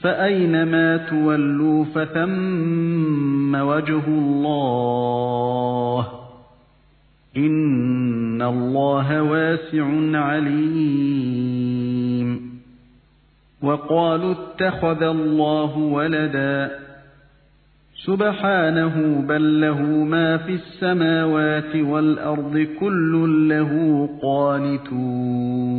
فأينما تولوا فثم وجه الله إن الله واسع عليم وقالوا اتخذ الله ولدا سبحانه بل له ما في السماوات والأرض كل له قانتون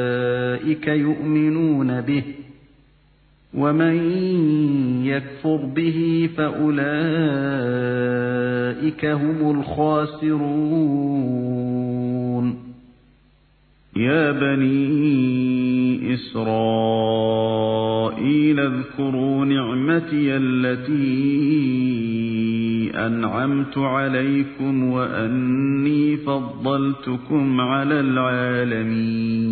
يؤمنون به ومن يكفر به فأولئك هم الخاسرون يا بني إسرائيل اذكروا نعمتي التي أنعمت عليكم وأني فضلتكم على العالمين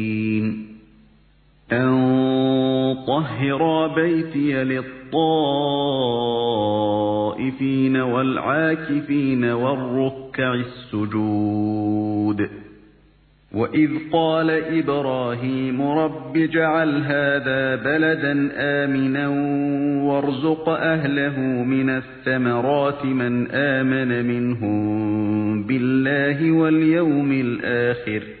طهر بيتي للطائفين والعاكفين والركع السجود. وإذ قال إبراهيم رب جعل هذا بلدا آمنا وارزق أهله من الثمرات من آمن منهم بالله واليوم الآخر.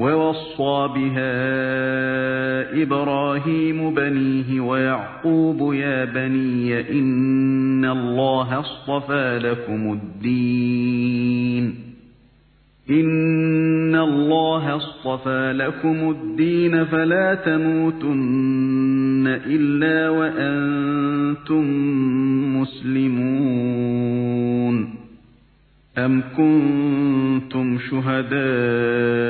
ووصى بها إبراهيم بنيه ويعقوب يا بني إن الله اصطفى لكم الدين إن الله اصطفى لكم الدين فلا تموتن إلا وأنتم مسلمون أَمْ كُنتُمْ شُهَدَاءَ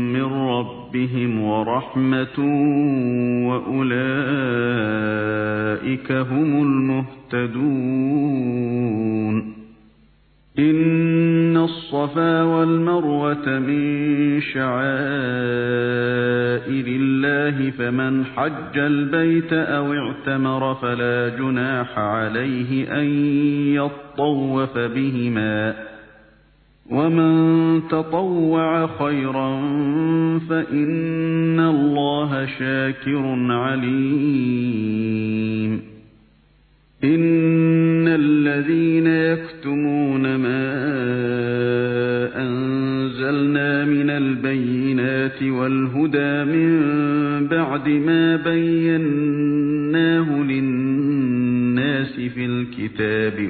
ربهم ورحمة وأولئك هم المهتدون. إن الصفا والمروة من شعائر الله فمن حج البيت أو اعتمر فلا جناح عليه أن يطوف بهما. ومن تطوع خيرا فإن الله شاكر عليم إن الذين يكتمون ما أنزلنا من البينات والهدى من بعد ما بيناه للناس في الكتاب